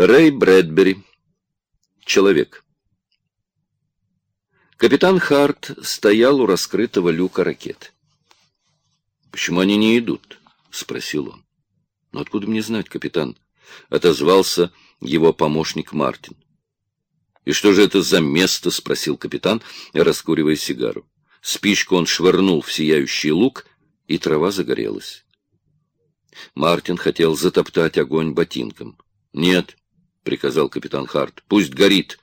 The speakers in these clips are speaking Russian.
Рэй Брэдбери. Человек. Капитан Харт стоял у раскрытого люка ракет. «Почему они не идут?» — спросил он. «Ну откуда мне знать, капитан?» — отозвался его помощник Мартин. «И что же это за место?» — спросил капитан, раскуривая сигару. Спичку он швырнул в сияющий лук, и трава загорелась. Мартин хотел затоптать огонь ботинком. «Нет», — приказал капитан Харт, — «пусть горит.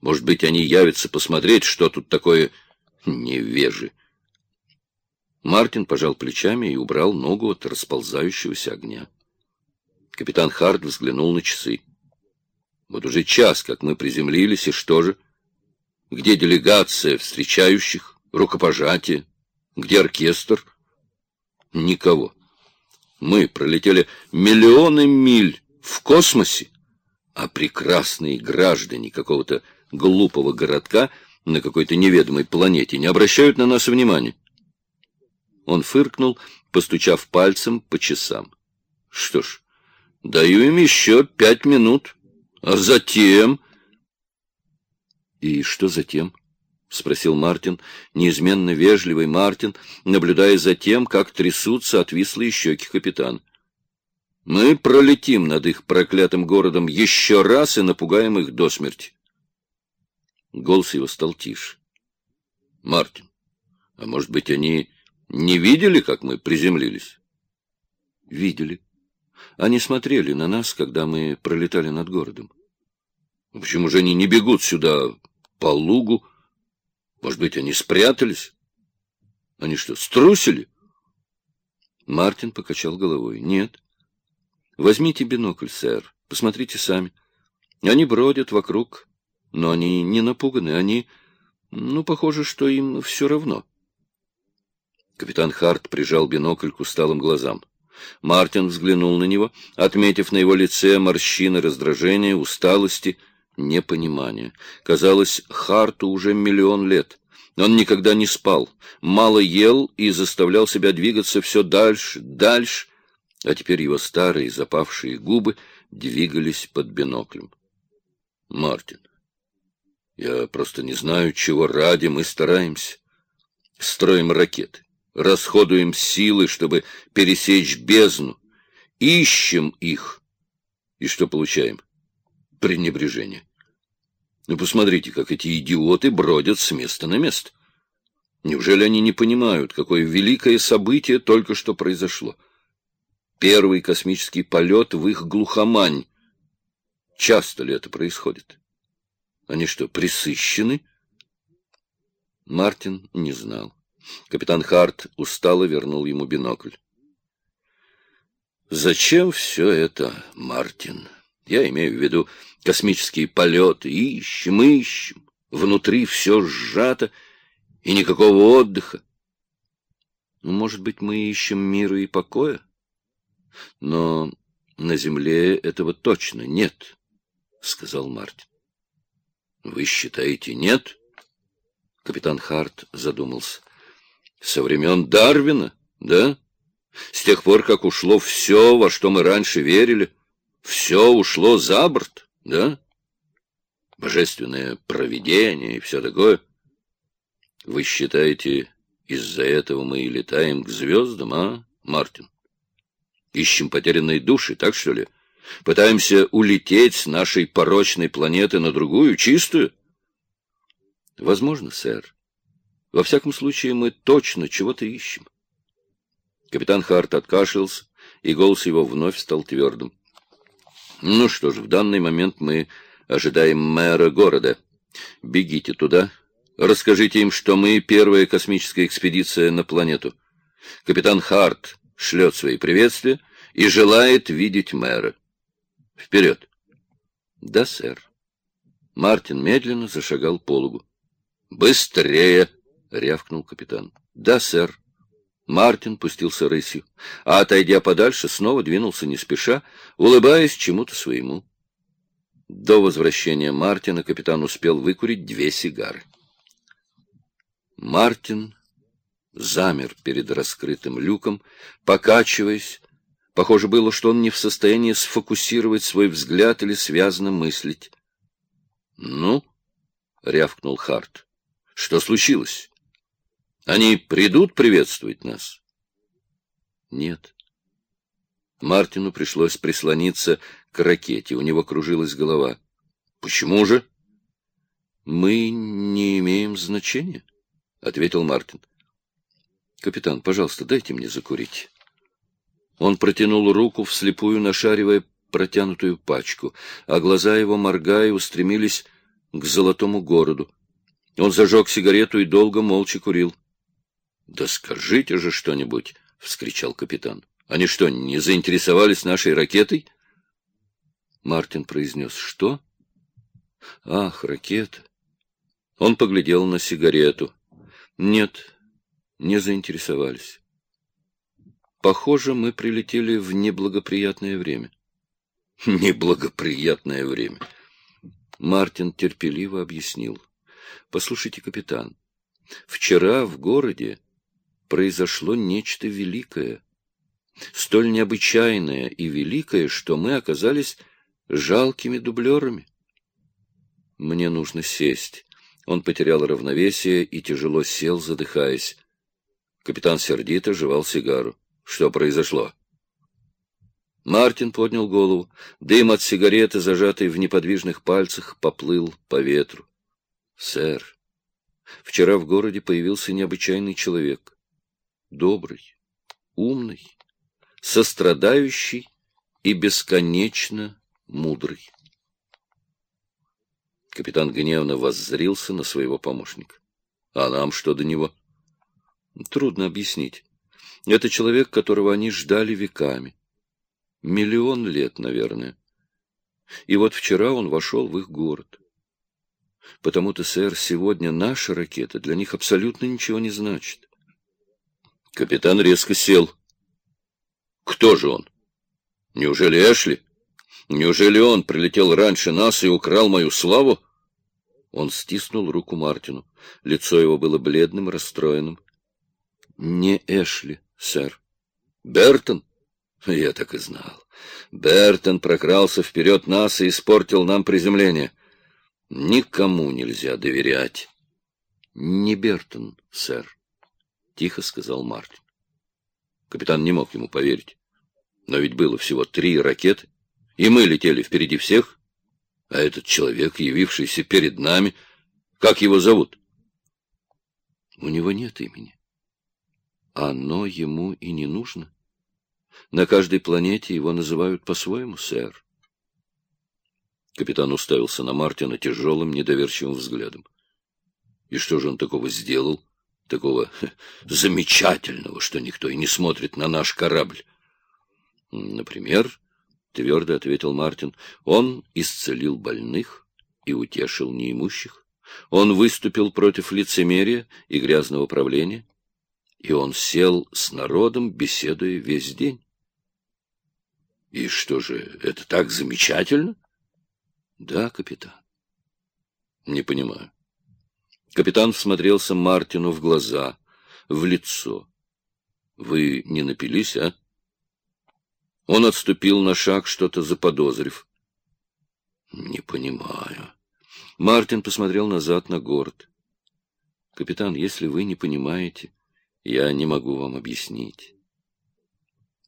Может быть, они явятся посмотреть, что тут такое невежи». Мартин пожал плечами и убрал ногу от расползающегося огня. Капитан Харт взглянул на часы. «Вот уже час, как мы приземлились, и что же? Где делегация встречающих, рукопожатие? Где оркестр?» «Никого». Мы пролетели миллионы миль в космосе, а прекрасные граждане какого-то глупого городка на какой-то неведомой планете не обращают на нас внимания. Он фыркнул, постучав пальцем по часам. Что ж, даю им еще пять минут, а затем... И что затем? — спросил Мартин, неизменно вежливый Мартин, наблюдая за тем, как трясутся отвислые щеки капитана. «Мы пролетим над их проклятым городом еще раз и напугаем их до смерти». Голос его стал тише. «Мартин, а может быть, они не видели, как мы приземлились?» «Видели. Они смотрели на нас, когда мы пролетали над городом». «Почему же они не бегут сюда по лугу?» Может быть, они спрятались? Они что, струсили? Мартин покачал головой. Нет. Возьмите бинокль, сэр. Посмотрите сами. Они бродят вокруг, но они не напуганы. Они, ну, похоже, что им все равно. Капитан Харт прижал бинокль к усталым глазам. Мартин взглянул на него, отметив на его лице морщины раздражения, усталости — непонимание. Казалось, Харту уже миллион лет. Он никогда не спал, мало ел и заставлял себя двигаться все дальше, дальше, а теперь его старые запавшие губы двигались под биноклем. Мартин, я просто не знаю, чего ради мы стараемся. Строим ракеты, расходуем силы, чтобы пересечь бездну, ищем их. И что получаем? пренебрежение. Ну, посмотрите, как эти идиоты бродят с места на место. Неужели они не понимают, какое великое событие только что произошло? Первый космический полет в их глухомань. Часто ли это происходит? Они что, присыщены? Мартин не знал. Капитан Харт устало вернул ему бинокль. «Зачем все это, Мартин?» Я имею в виду космические полеты. Ищем, ищем. Внутри все сжато, и никакого отдыха. Ну, может быть, мы ищем мира и покоя? Но на Земле этого точно нет, — сказал Мартин. Вы считаете, нет? Капитан Харт задумался. Со времен Дарвина, да? С тех пор, как ушло все, во что мы раньше верили — все ушло за борт, да? Божественное провидение и все такое. Вы считаете, из-за этого мы и летаем к звездам, а, Мартин? Ищем потерянные души, так что ли? Пытаемся улететь с нашей порочной планеты на другую, чистую? Возможно, сэр. Во всяком случае, мы точно чего-то ищем. Капитан Харт откашлялся, и голос его вновь стал твердым. Ну что ж, в данный момент мы ожидаем мэра города. Бегите туда. Расскажите им, что мы первая космическая экспедиция на планету. Капитан Харт шлет свои приветствия и желает видеть мэра. Вперед! Да, сэр. Мартин медленно зашагал по лугу. «Быстрее!» — рявкнул капитан. «Да, сэр». Мартин пустился рысью, а, отойдя подальше, снова двинулся не спеша, улыбаясь чему-то своему. До возвращения Мартина капитан успел выкурить две сигары. Мартин замер перед раскрытым люком, покачиваясь, Похоже было, что он не в состоянии сфокусировать свой взгляд или связно мыслить. — Ну? — рявкнул Харт. — Что случилось? Они придут приветствовать нас? — Нет. Мартину пришлось прислониться к ракете, у него кружилась голова. — Почему же? — Мы не имеем значения, — ответил Мартин. — Капитан, пожалуйста, дайте мне закурить. Он протянул руку, вслепую нашаривая протянутую пачку, а глаза его, моргая, устремились к золотому городу. Он зажег сигарету и долго молча курил. — Да скажите же что-нибудь! — вскричал капитан. — Они что, не заинтересовались нашей ракетой? Мартин произнес. — Что? — Ах, ракета! Он поглядел на сигарету. — Нет, не заинтересовались. Похоже, мы прилетели в неблагоприятное время. Неблагоприятное время. Мартин терпеливо объяснил. Послушайте, капитан, вчера в городе произошло нечто великое. Столь необычайное и великое, что мы оказались жалкими дублерами. Мне нужно сесть. Он потерял равновесие и тяжело сел, задыхаясь. Капитан сердито жевал сигару. Что произошло? Мартин поднял голову. Дым от сигареты, зажатый в неподвижных пальцах, поплыл по ветру. — Сэр, вчера в городе появился необычайный человек. Добрый, умный, сострадающий и бесконечно мудрый. Капитан гневно воззрился на своего помощника. — А нам что до него? — Трудно объяснить. Это человек, которого они ждали веками. Миллион лет, наверное. И вот вчера он вошел в их город. Потому-то, сэр, сегодня наша ракета для них абсолютно ничего не значит. Капитан резко сел. Кто же он? Неужели Эшли? Неужели он прилетел раньше нас и украл мою славу? Он стиснул руку Мартину. Лицо его было бледным, расстроенным. Не Эшли сэр. Бертон? Я так и знал. Бертон прокрался вперед нас и испортил нам приземление. Никому нельзя доверять. Не Бертон, сэр, — тихо сказал Мартин. Капитан не мог ему поверить. Но ведь было всего три ракеты, и мы летели впереди всех. А этот человек, явившийся перед нами, как его зовут? У него нет имени. Оно ему и не нужно. На каждой планете его называют по-своему, сэр. Капитан уставился на Мартина тяжелым, недоверчивым взглядом. И что же он такого сделал? Такого замечательного, что никто и не смотрит на наш корабль. Например, — твердо ответил Мартин, — он исцелил больных и утешил неимущих. Он выступил против лицемерия и грязного правления и он сел с народом, беседуя весь день. И что же, это так замечательно? Да, капитан. Не понимаю. Капитан всмотрелся Мартину в глаза, в лицо. Вы не напились, а? Он отступил на шаг, что-то заподозрив. Не понимаю. Мартин посмотрел назад на город. Капитан, если вы не понимаете, я не могу вам объяснить.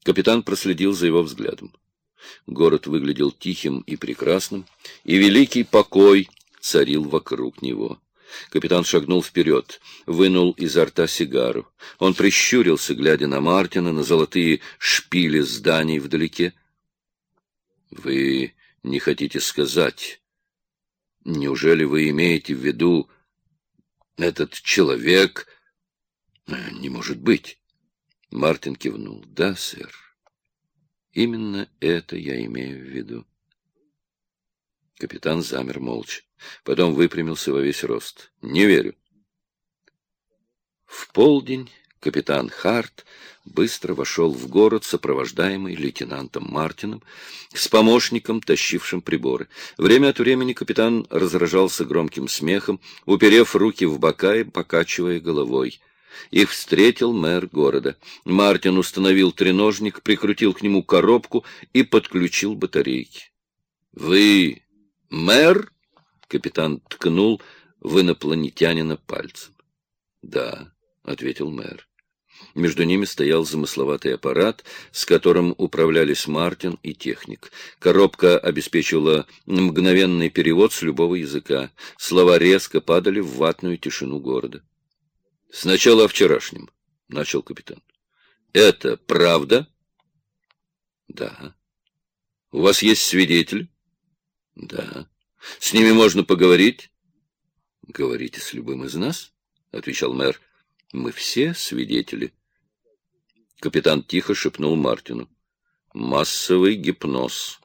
Капитан проследил за его взглядом. Город выглядел тихим и прекрасным, и великий покой царил вокруг него. Капитан шагнул вперед, вынул изо рта сигару. Он прищурился, глядя на Мартина, на золотые шпили зданий вдалеке. — Вы не хотите сказать... Неужели вы имеете в виду этот человек Не может быть. Мартин кивнул. — Да, сэр. Именно это я имею в виду. Капитан замер молча. Потом выпрямился во весь рост. — Не верю. В полдень капитан Харт быстро вошел в город, сопровождаемый лейтенантом Мартином, с помощником, тащившим приборы. Время от времени капитан разражался громким смехом, уперев руки в бока и покачивая головой — Их встретил мэр города. Мартин установил треножник, прикрутил к нему коробку и подключил батарейки. — Вы мэр? — капитан ткнул в инопланетянина пальцем. — Да, — ответил мэр. Между ними стоял замысловатый аппарат, с которым управлялись Мартин и техник. Коробка обеспечивала мгновенный перевод с любого языка. Слова резко падали в ватную тишину города. — Сначала о вчерашнем, — начал капитан. — Это правда? — Да. — У вас есть свидетель? — Да. — С ними можно поговорить? — Говорите с любым из нас, — отвечал мэр. — Мы все свидетели. Капитан тихо шепнул Мартину. — Массовый гипноз.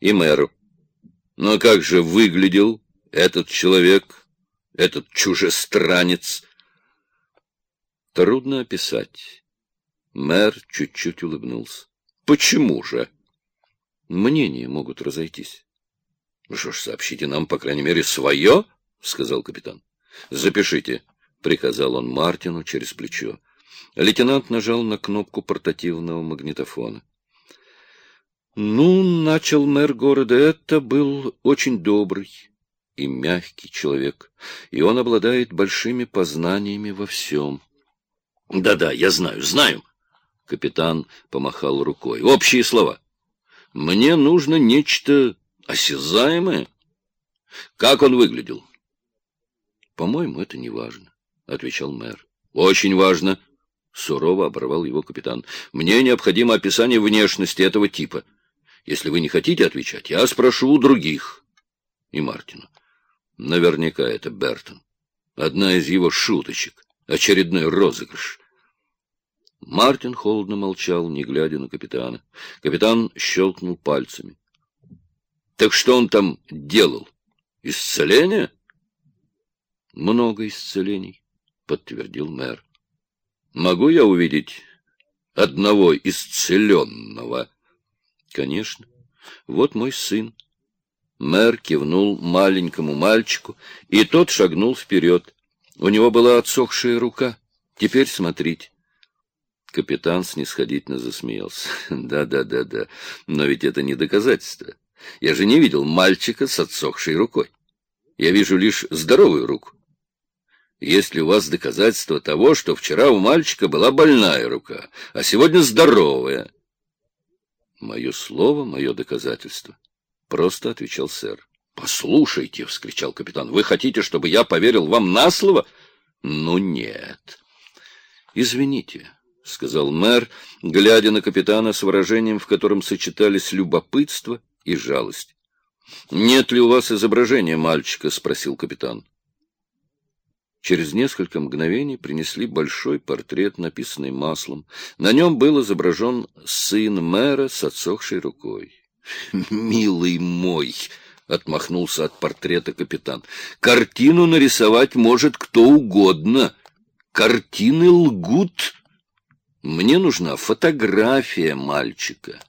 И мэру. — Ну а как же выглядел этот человек, этот чужестранец? — Трудно описать. Мэр чуть-чуть улыбнулся. Почему же? Мнения могут разойтись. Что ж, сообщите нам, по крайней мере, свое, сказал капитан. Запишите, приказал он Мартину через плечо. Лейтенант нажал на кнопку портативного магнитофона. Ну, начал мэр города, это был очень добрый и мягкий человек, и он обладает большими познаниями во всем. Да-да, я знаю, знаю. Капитан помахал рукой. Общие слова. Мне нужно нечто осязаемое. Как он выглядел? По-моему, это не важно, отвечал мэр. Очень важно, сурово оборвал его капитан. Мне необходимо описание внешности этого типа. Если вы не хотите отвечать, я спрошу у других. И Мартину. Наверняка это Бертон. Одна из его шуточек. Очередной розыгрыш. Мартин холодно молчал, не глядя на капитана. Капитан щелкнул пальцами. — Так что он там делал? Исцеление? — Много исцелений, — подтвердил мэр. — Могу я увидеть одного исцеленного? — Конечно. Вот мой сын. Мэр кивнул маленькому мальчику, и тот шагнул вперед. У него была отсохшая рука. Теперь смотрите. Капитан снисходительно засмеялся. Да-да-да-да, но ведь это не доказательство. Я же не видел мальчика с отсохшей рукой. Я вижу лишь здоровую руку. Есть ли у вас доказательства того, что вчера у мальчика была больная рука, а сегодня здоровая? Мое слово, мое доказательство. Просто отвечал сэр. «Послушайте!» — вскричал капитан. «Вы хотите, чтобы я поверил вам на слово?» «Ну нет». «Извините», — сказал мэр, глядя на капитана с выражением, в котором сочетались любопытство и жалость. «Нет ли у вас изображения мальчика?» — спросил капитан. Через несколько мгновений принесли большой портрет, написанный маслом. На нем был изображен сын мэра с отсохшей рукой. «Милый мой!» — отмахнулся от портрета капитан. — Картину нарисовать может кто угодно. Картины лгут. Мне нужна фотография мальчика.